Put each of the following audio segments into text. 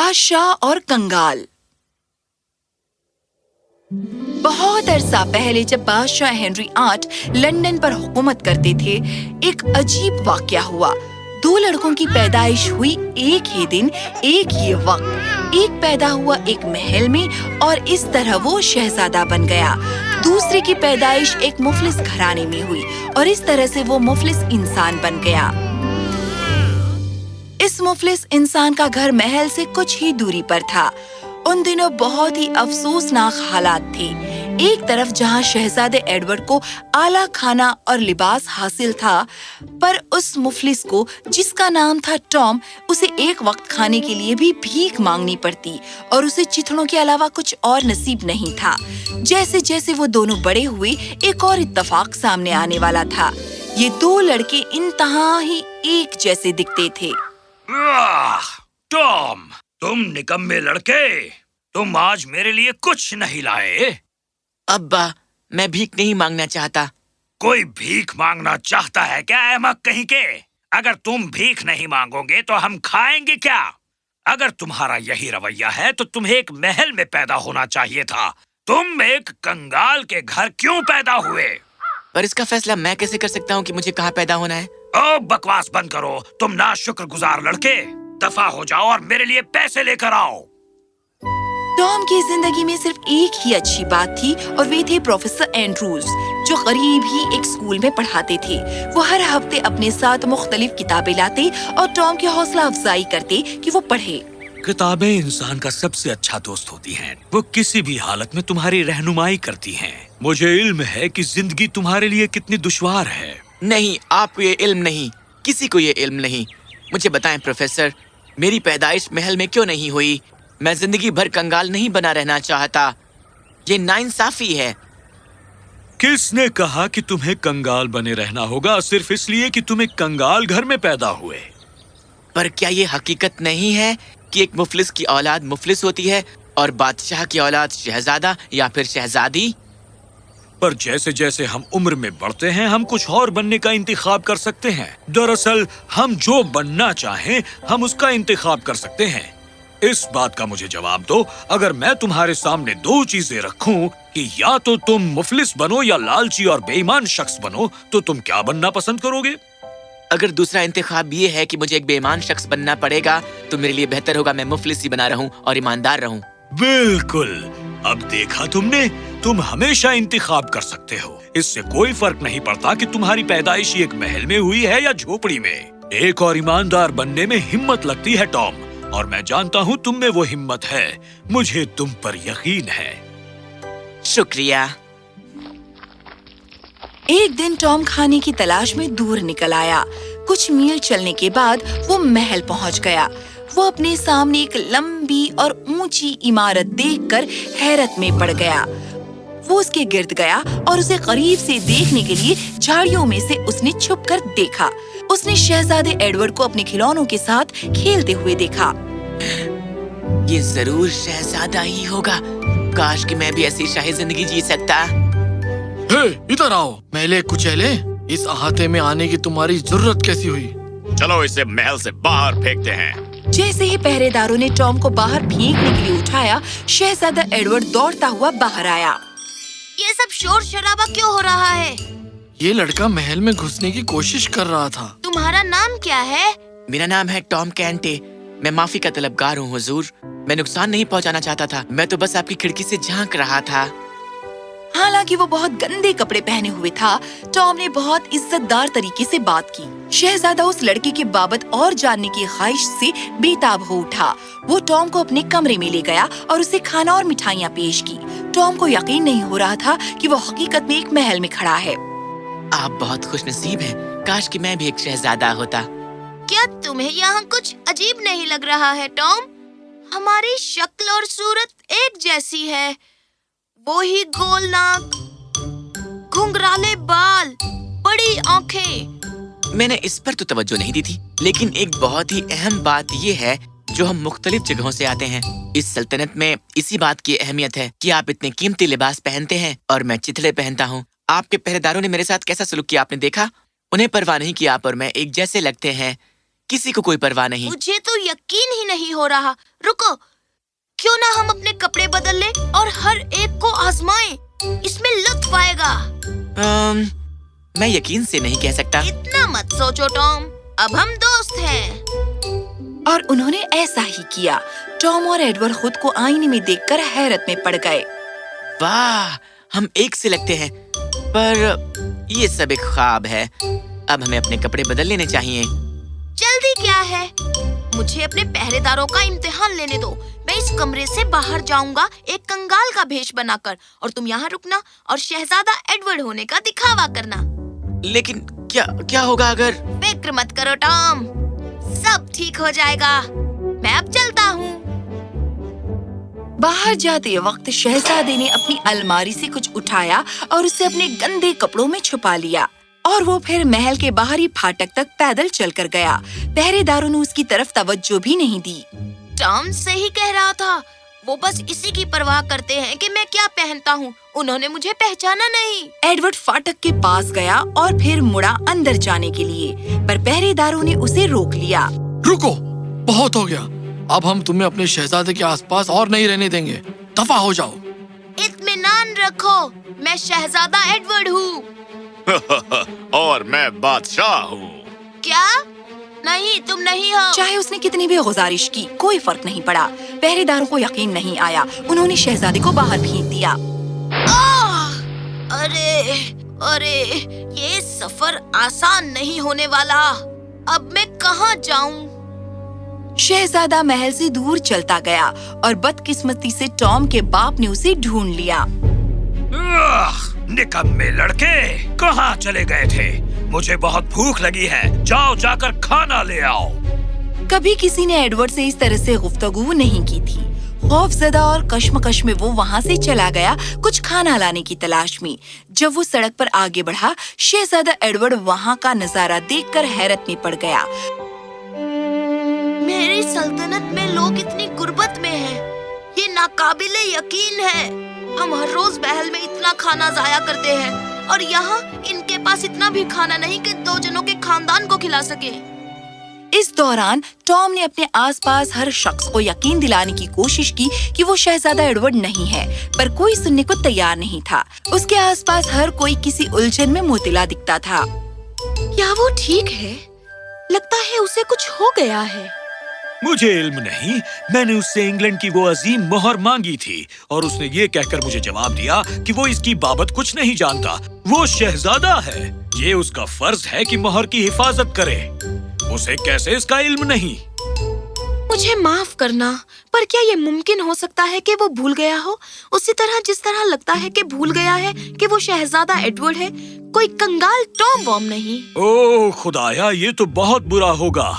بادشاہ اور کنگال۔ بہت عرصہ پہلے جب بادشاہ ہنری آٹھ لنڈن پر حکومت کرتے تھے، ایک عجیب واقعہ ہوا۔ دو لڑکوں کی پیدائش ہوئی ایک ہی دن، ایک ہی وقت۔ ایک پیدا ہوا ایک محل میں اور اس طرح وہ شہزادہ بن گیا۔ دوسرے کی پیدائش ایک مفلس گھرانے میں ہوئی اور اس طرح سے وہ مفلس انسان بن گیا۔ اس مفلس انسان کا گھر محل سے کچھ ہی دوری پر تھا۔ ان دنوں بہت ہی افسوسناک حالات تھے۔ ایک طرف جہاں شہزادے ایڈورڈ کو اعلیٰ کھانا اور لباس حاصل تھا، پر اس مفلس کو جس کا نام تھا ٹام، اسے ایک وقت کھانے کے لیے بھی بھیک مانگنی پڑتی اور اسے چتڑوں کے علاوہ کچھ اور نصیب نہیں تھا۔ جیسے جیسے وہ دونوں بڑے ہوئے، ایک اور اتفاق سامنے آنے والا تھا۔ یہ دو لڑکے انتہا ہی ایک جیسے دکھتے تھے۔ ٹام تم نکمے لڑکے تم آج میرے لیے کچھ نہیں لائے۔ ابا میں بھیک نہیں مانگنا چاہتا۔ کوئی بھیک مانگنا چاہتا ہے کیا احمد کہیں کے؟ اگر تم بھیک نہیں مانگو گے تو ہم کھائیں گے کیا؟ اگر تمہارا یہی رویہ ہے تو تمہیں ایک محل میں پیدا ہونا چاہیے تھا۔ تم ایک کنگال کے گھر کیوں پیدا ہوئے؟ پر اس کا فیصلہ میں کیسے کر سکتا ہوں کہ مجھے کہاں پیدا ہونا ہے؟ او بکواس بند کرو۔ تم نا شکر گزار لڑکے۔ دفاع ہو جاؤ اور میرے لیے پیسے لے کر آؤ۔ ٹام کی زندگی میں صرف ایک ہی اچھی بات تھی اور وہ تھے پروفیسر اینڈروز جو قریب ہی ایک اسکول میں پڑھاتے تھے۔ وہ ہر ہفتے اپنے ساتھ مختلف کتابیں لاتے اور ٹام کی حوصلہ افزائی کرتے کہ وہ پڑھے۔ کتابیں انسان کا سب سے اچھا دوست ہوتی ہیں۔ وہ کسی بھی حالت میں تمہاری رہنمائی کرتی ہیں۔ مجھے علم ہے کہ زندگی تمہارے لیے کتنی دشوار ہے۔ نہیں آپ کو یہ علم نہیں کسی کو یہ علم نہیں۔ مجھے بتائیں پروفیسر میری پیدائش محل میں کیوں نہیں ہوئی؟ میں زندگی بھر کنگال نہیں بنا رہنا چاہتا۔ یہ ناانصافی ہے۔ کس نے کہا کہ تمہیں کنگال بنے رہنا ہوگا؟ صرف اس لیے کہ تم ایک کنگال گھر میں پیدا ہوئے۔ پر کیا یہ حقیقت نہیں ہے کہ ایک مفلس کی اولاد مفلس ہوتی ہے اور بادشاہ کی اولاد شہزادہ یا پھر شہزادی؟ پر جیسے جیسے ہم عمر میں بڑھتے ہیں ہم کچھ اور بننے کا انتخاب کر سکتے ہیں۔ دراصل ہم جو بننا چاہیں ہم اس کا انتخاب کر سکتے ہیں۔ اس بات کا مجھے جواب دو اگر میں تمہارے سامنے دو چیزیں رکھوں کہ یا تو تم مفلس بنو یا لالچی اور بے ایمان شخص بنو تو تم کیا بننا پسند کرو گے؟ اگر دوسرا انتخاب یہ ہے کہ مجھے ایک بے ایمان شخص بننا پڑے گا تو میرے لیے بہتر ہوگا میں مفلس ہی بنا رہوں اور ایماندار رہوں۔ بالکل۔ اب دیکھا تم نے؟ تم ہمیشہ انتخاب کر سکتے ہو۔ اس سے کوئی فرق نہیں پڑتا کہ تمہاری پیدائش ایک محل میں ہوئی ہے یا جھوپڑی میں۔ ایک اور ایماندار بننے میں ہمت لگتی ہے ٹام اور میں جانتا ہوں تم میں وہ ہمت ہے۔ مجھے تم پر یقین ہے۔ شکریہ۔ ایک دن ٹام کھانے کی تلاش میں دور نکل آیا۔ کچھ میل چلنے کے بعد وہ محل پہنچ گیا۔ وہ اپنے سامنے ایک لمبی اور اونچی عمارت دیکھ کر حیرت میں پڑ گیا۔ وہ اس کے گرد گیا اور اسے قریب سے دیکھنے کے لیے جھاڑیوں میں سے اس نے چھپ کر دیکھا۔ اس نے شہزادے ایڈورڈ کو اپنے کھلونوں کے ساتھ کھیلتے ہوئے دیکھا۔ یہ ضرور شہزادہ ہی ہوگا۔ کاش کہ میں بھی ایسی شاہی زندگی جی سکتا۔ ادھر آؤ۔ میلے کچیلے اس احاطے میں آنے کی تمہاری ضرورت کیسی ہوئی؟ چلو اسے محل سے باہر پھینکتے ہیں۔ جیسے ہی پہرے داروں نے ٹام کو باہر پھینکنے کے لیے اٹھایا شہزادہ ایڈورڈ دوڑتا ہوا باہر آیا۔ یہ سب شور شرابہ کیوں ہو رہا ہے؟ یہ لڑکا محل میں گھسنے کی کوشش کر رہا تھا۔ تمہارا نام کیا ہے؟ میرا نام ہے ٹام کینٹے۔ میں معافی کا طلبگار ہوں حضور۔ میں نقصان نہیں پہنچانا چاہتا تھا۔ میں تو بس آپ کی کھڑکی سے جھانک رہا تھا۔ حالانکہ وہ بہت گندے کپڑے پہنے ہوئے تھا۔ ٹام نے بہت عزت دار طریقے سے بات کی۔ شہزادہ اس لڑکے کے بابت اور جاننے کی خواہش سے بےتاب ہو اٹھا۔ وہ ٹام کو اپنے کمرے میں لے گیا اور اسے کھانا اور مٹھائیاں پیش کی۔ ٹام کو یقین نہیں ہو رہا تھا کہ وہ حقیقت میں ایک محل میں کھڑا ہے۔ آپ بہت خوش نصیب ہیں۔ کاش کہ میں بھی ایک شہزادہ ہوتا۔ کیا تمہیں یہاں کچھ عجیب نہیں لگ رہا ہے ٹام؟ ہماری شکل اور صورت ایک جیسی ہے۔ وہی گول ناک گھنگرالے بال بڑی آنکھیں۔ میں نے اس پر تو توجہ نہیں دی تھی لیکن ایک بہت ہی اہم بات یہ ہے جو ہم مختلف جگہوں سے آتے ہیں۔ اس سلطنت میں اسی بات کی اہمیت ہے کہ آپ اتنے قیمتی لباس پہنتے ہیں اور میں چتڑے پہنتا ہوں۔ آپ کے پہرے داروں نے میرے ساتھ کیسا سلوک کیا آپ نے دیکھا؟ انہیں پرواہ نہیں کیا آپ اور میں ایک جیسے لگتے ہیں۔ کیوں نہ ہم اپنے کپڑے بدل لیں اور ہر ایک کو آزمائیں؟ اس میں لطف آئے گا۔ میں یقین سے نہیں کہہ سکتا۔ اتنا مت سوچو ٹام۔ اب ہم دوست ہیں۔ اور انہوں نے ایسا ہی کیا۔ ٹام اور ایڈور خود کو آئینے میں دیکھ کر حیرت میں پڑ گئے۔ واہ ہم ایک سے لگتے ہیں۔ پر یہ سب ایک خواب ہے۔ اب ہمیں اپنے کپڑے بدل لینے چاہیے۔ جلدی کیا ہے؟ مجھے اپنے پہرے داروں کا امتحان لینے دو۔ میں اس کمرے سے باہر جاؤں گا ایک کنگال کا بھیش بنا کر اور تم یہاں رکنا اور شہزادہ ایڈورڈ ہونے کا دکھاوا کرنا۔ لیکن کیا کیا ہوگا اگر؟ فکر مت کرو ٹام سب ٹھیک ہو جائے گا۔ میں اب چلتا ہوں۔ باہر جاتے وقت شہزادے نے اپنی الماری سے کچھ اٹھایا اور اسے اپنے گندے کپڑوں میں چھپا لیا۔ اور وہ پھر محل کے باہری پھاٹک تک پیدل چل کر گیا۔ پہرے داروں نے اس کی طرف توجہ بھی نہیں دی۔ ٹام صحیح کہہ رہا تھا۔ وہ بس اسی کی پرواہ کرتے ہیں کہ میں کیا پہنتا ہوں۔ انہوں نے مجھے پہچانا نہیں۔ ایڈورڈ فاٹک کے پاس گیا اور پھر مڑا اندر جانے کے لیے پر پہرے داروں نے اسے روک لیا۔ رکو بہت ہو گیا۔ اب ہم تمہیں اپنے شہزادے کے آس پاس اور نہیں رہنے دیں گے۔ دفاع ہو جاؤ۔ اطمینان رکھو میں شہزادہ ایڈورڈ ہوں۔ اور میں بادشاہ ہوں۔ کیا؟ نہیں تم نہیں ہو۔ چاہے اس نے کتنی بھی گزارش کی کوئی فرق نہیں پڑا۔ پہرے داروں کو یقین نہیں آیا۔ انہوں نے شہزادی کو باہر پھینک دیا۔ ارے ارے یہ سفر آسان نہیں ہونے والا۔ اب میں کہاں جاؤں؟ شہزادہ محل سے دور چلتا گیا اور بدقسمتی سے ٹام کے باپ نے اسے ڈھونڈ لیا۔ نکمے لڑکے کہاں چلے گئے تھے؟ مجھے بہت بھوک لگی ہے۔ جاؤ جا کر کھانا لے آؤ۔ کبھی کسی نے ایڈورڈ سے اس طرح سے گفتگو نہیں کی تھی۔ خوف زدہ اور کشمکش میں وہ وہاں سے چلا گیا کچھ کھانا لانے کی تلاش میں۔ جب وہ سڑک پر آگے بڑھا شہزادہ ایڈورڈ وہاں کا نظارہ دیکھ کر حیرت میں پڑ گیا۔ میری سلطنت میں لوگ اتنی غربت میں ہیں۔ یہ ناقابل یقین ہے۔ ہم ہر روز محل میں اتنا کھانا ضائع کرتے ہیں۔ اور یہاں ان کے پاس اتنا بھی کھانا نہیں کہ دو جنوں کے خاندان کو کھلا سکے۔ اس دوران ٹام نے اپنے آس پاس ہر شخص کو یقین دلانے کی کوشش کی کہ وہ شہزادہ ایڈورڈ نہیں ہے پر کوئی سننے کو تیار نہیں تھا۔ اس کے آس پاس ہر کوئی کسی الجھن میں موتلا دکھتا تھا۔ کیا وہ ٹھیک ہے؟ لگتا ہے اسے کچھ ہو گیا ہے۔ مجھے علم نہیں۔ میں نے اس سے انگلینڈ کی وہ عظیم مہر مانگی تھی اور اس نے یہ کہہ کر مجھے جواب دیا کہ وہ اس کی بابت کچھ نہیں جانتا۔ وہ شہزادہ ہے۔ یہ اس کا فرض ہے کہ مہر کی حفاظت کرے۔ اسے کیسے اس کا علم نہیں؟ مجھے معاف کرنا پر کیا یہ ممکن ہو سکتا ہے کہ وہ بھول گیا ہو؟ اسی طرح جس طرح لگتا ہے کہ بھول گیا ہے کہ وہ شہزادہ ایڈورڈ ہے کوئی کنگال ٹام بوم نہیں۔ او خدایا یہ تو بہت برا ہوگا۔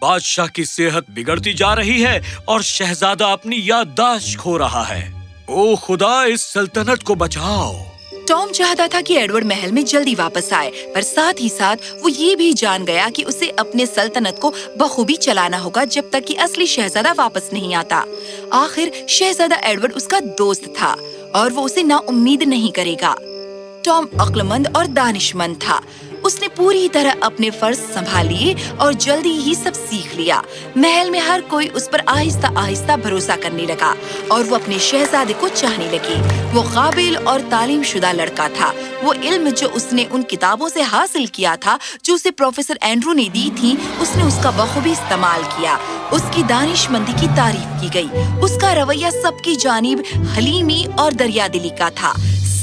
بادشاہ کی صحت بگڑتی جا رہی ہے اور شہزادہ اپنی یادداشت کھو رہا ہے۔ او خدا، اس سلطنت کو بچاؤ۔ ٹام چاہتا تھا کہ ایڈورڈ محل میں جلدی واپس آئے، پر ساتھ ہی ساتھ وہ یہ بھی جان گیا کہ اسے اپنے سلطنت کو بخوبی چلانا ہوگا جب تک کہ اصلی شہزادہ واپس نہیں آتا۔ آخر شہزادہ ایڈورڈ اس کا دوست تھا اور وہ اسے نا امید نہیں کرے گا۔ ٹام عقل مند اور دانش مند تھا۔ اس نے پوری طرح اپنے فرض سنبھالیے اور جلدی ہی سب سیکھ لیا۔ محل میں ہر کوئی اس پر آہستہ آہستہ بھروسہ کرنے لگا اور وہ اپنے شہزادے کو چاہنے لگی۔ وہ قابل اور تعلیم شدہ لڑکا تھا۔ وہ علم جو اس نے ان کتابوں سے حاصل کیا تھا، جو اسے پروفیسر اینڈرو نے دی تھی، اس نے اس کا بخوبی استعمال کیا۔ اس کی دانش مندی کی تعریف کی گئی۔ اس کا رویہ سب کی جانب حلیمی اور دریا دلی کا تھا۔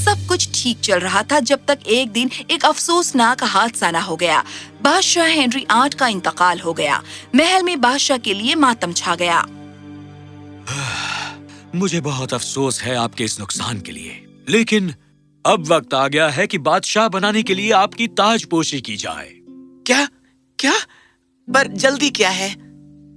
سب کچھ ٹھیک چل رہا تھا جب تک ایک دن ایک افسوسناک حادثہ نہ ہو گیا۔ بادشاہ ہینری آٹھ کا انتقال ہو گیا۔ محل میں بادشاہ کے لیے ماتم چھا گیا۔ مجھے بہت افسوس ہے آپ کے اس نقصان کے لیے۔ لیکن اب وقت آ گیا ہے کہ بادشاہ بنانے کے لیے آپ کی تاج پوشی کی جائے۔ کیا؟ کیا؟ پر جلدی کیا ہے؟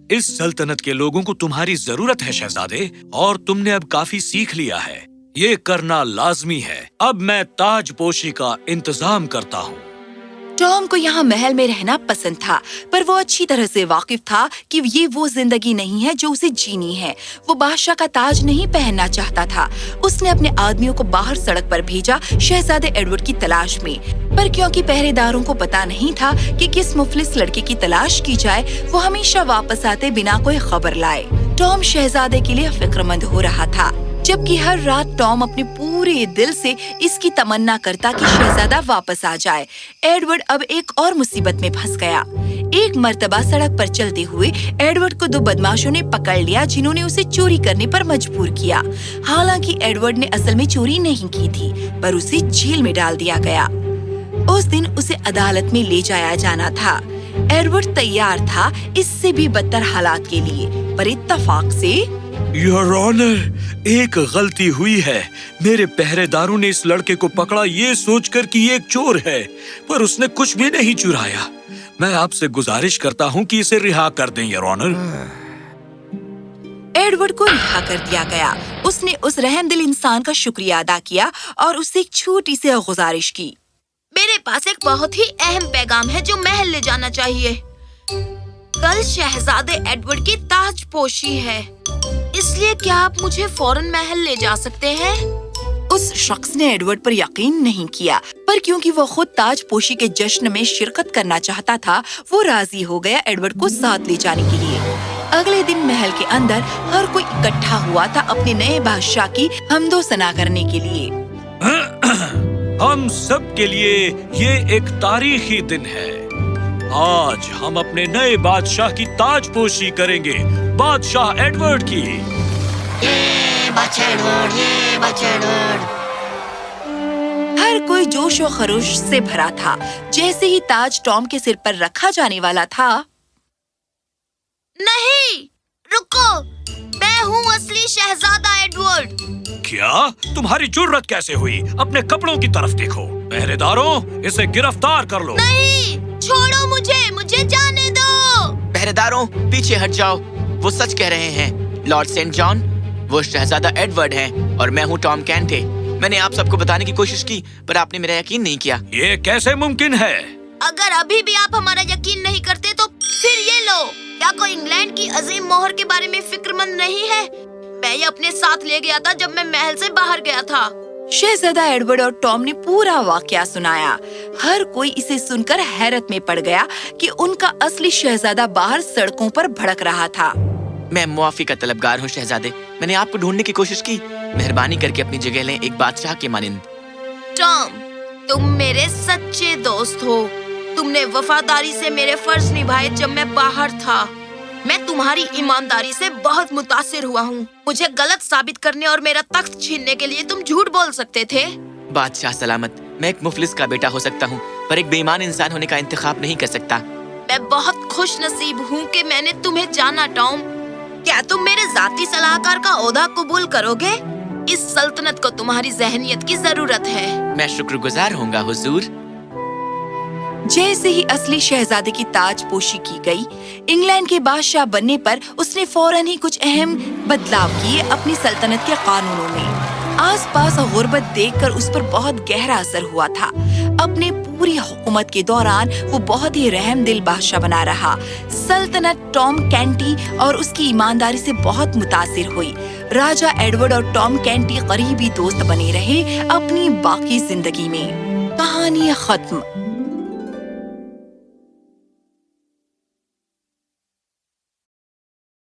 اس سلطنت کے لوگوں کو تمہاری ضرورت ہے شہزادے اور تم نے اب کافی سیکھ لیا ہے۔ یہ کرنا لازمی ہے۔ اب میں تاج پوشی کا انتظام کرتا ہوں۔ ٹام کو یہاں محل میں رہنا پسند تھا، پر وہ اچھی طرح سے واقف تھا کہ یہ وہ زندگی نہیں ہے جو اسے جینی ہے۔ وہ بادشاہ کا تاج نہیں پہننا چاہتا تھا۔ اس نے اپنے آدمیوں کو باہر سڑک پر بھیجا شہزادے ایڈورڈ کی تلاش میں۔ پر کیونکہ پہرے داروں کو پتا نہیں تھا کہ کس مفلس لڑکے کی تلاش کی جائے، وہ ہمیشہ واپس آتے بنا کوئی خبر لائے۔ ٹام شہزادے کے لیے فکر مند ہو رہا تھا۔ جبکہ ہر رات ٹام اپنے پورے دل سے اس کی تمنا کرتا کہ شہزادہ واپس آ جائے۔ ایڈورڈ اب ایک اور مصیبت میں پھنس گیا۔ ایک مرتبہ سڑک پر چلتے ہوئے ایڈورڈ کو دو بدماشوں نے پکڑ لیا جنہوں نے اسے چوری کرنے پر مجبور کیا۔ حالانکہ ایڈورڈ نے اصل میں چوری نہیں کی تھی، پر اسے جیل میں ڈال دیا گیا۔ اس دن اسے عدالت میں لے جایا جانا تھا۔ ایڈورڈ تیار تھا اس سے بھی بدتر حالات کے لیے، پر اتفاق سے یور آنر ایک غلطی ہوئی ہے۔ میرے پہرے داروں نے اس لڑکے کو پکڑا، یہ سوچ کر کہ یہ ایک چور ہے، پر اس نے کچھ بھی نہیں چرایا۔ میں آپ سے گزارش کرتا ہوں کہ اسے رہا کر دیں یور آنر ایڈورڈ کو رہا کر دیا گیا۔ اس نے اس رحم دل انسان کا شکریہ ادا کیا اور اسے ایک چھوٹی سی گزارش کی۔ میرے پاس ایک بہت ہی اہم پیغام ہے جو محل لے جانا چاہیے۔ کل شہزادے ایڈورڈ کی تاج پوشی ہے۔ اس لیے کیا آپ مجھے فوراً محل لے جا سکتے ہیں؟ اس شخص نے ایڈورڈ پر یقین نہیں کیا پر کیونکہ وہ خود تاج پوشی کے جشن میں شرکت کرنا چاہتا تھا وہ راضی ہو گیا ایڈورڈ کو ساتھ لے جانے کے لیے۔ اگلے دن محل کے اندر ہر کوئی اکٹھا ہوا تھا اپنے نئے بادشاہ کی حمد و ثنا کرنے کے لیے۔ ہم سب کے لیے یہ ایک تاریخی دن ہے۔ آج ہم اپنے نئے بادشاہ کی تاج پوشی کریں گے۔ بادشاہ ایڈورڈ کی۔ ہر کوئی جوش و خروش سے بھرا تھا۔ جیسے ہی تاج ٹام کے سر پر رکھا جانے والا تھا۔ نہیں رکو میں ہوں اصلی شہزادہ ایڈورڈ۔ کیا؟ تمہاری جرت کیسے ہوئی؟ اپنے کپڑوں کی طرف دیکھو۔ پہرے داروں اسے گرفتار کر لو۔ نہیں چھوڑو مجھے مجھے جانے دو۔ پہرے داروں پیچھے ہٹ جاؤ۔ وہ سچ کہہ رہے ہیں۔ لارڈ سینٹ جان وہ شہزادہ ایڈورڈ ہیں اور میں ہوں ٹام کینٹے میں نے آپ سب کو بتانے کی کوشش کی پر آپ نے میرا یقین نہیں کیا۔ یہ کیسے ممکن ہے؟ اگر ابھی بھی آپ ہمارا یقین نہیں کرتے تو پھر یہ لو کیا کوئی انگلینڈ کی عظیم موہر کے بارے میں فکر مند نہیں ہے؟ میں یہ اپنے ساتھ لے گیا تھا جب میں محل سے باہر گیا تھا۔ شہزادہ ایڈورڈ اور ٹام نے پورا واقعہ سنایا۔ ہر کوئی اسے سن کر حیرت میں پڑ گیا کہ ان کا اصلی شہزادہ باہر سڑکوں پر بھڑک رہا تھا۔ میں معافی کا طلبگار ہوں شہزادے۔ میں نے آپ کو ڈھونڈنے کی کوشش کی۔ مہربانی کر کے اپنی جگہ لیں ایک بادشاہ کے مانند۔ ٹام تم میرے سچے دوست ہو۔ تم نے وفاداری سے میرے فرض نبھائے جب میں باہر تھا۔ میں تمہاری ایمانداری سے بہت متاثر ہوا ہوں۔ مجھے غلط ثابت کرنے اور میرا تخت چھیننے کے لیے تم جھوٹ بول سکتے تھے۔ بادشاہ سلامت میں ایک مفلس کا بیٹا ہو سکتا ہوں پر ایک بے ایمان انسان ہونے کا انتخاب نہیں کر سکتا۔ میں بہت خوش نصیب ہوں کہ میں نے تمہیں جانا ٹام۔ کیا تم میرے ذاتی صلاحکار کا عہدہ قبول کرو گے اس سلطنت کو تمہاری ذہنیت کی ضرورت ہے۔ میں شکر گزار ہوں گا حضور۔ جیسے ہی اصلی شہزادے کی تاج پوشی کی گئی انگلینڈ کے بادشاہ بننے پر اس نے فوراً ہی کچھ اہم بدلاؤ کیے اپنی سلطنت کے قانونوں میں۔ آس پاس غربت دیکھ کر اس پر بہت گہرا اثر ہوا تھا۔ اپنے پوری حکومت کے دوران وہ بہت ہی رحم دل بادشاہ بنا رہا۔ سلطنت ٹام کینٹی اور اس کی ایمانداری سے بہت متاثر ہوئی۔ راجا ایڈورڈ اور ٹام کینٹی قریبی دوست بنے رہے اپنی باقی زندگی میں۔ کہانی ختم۔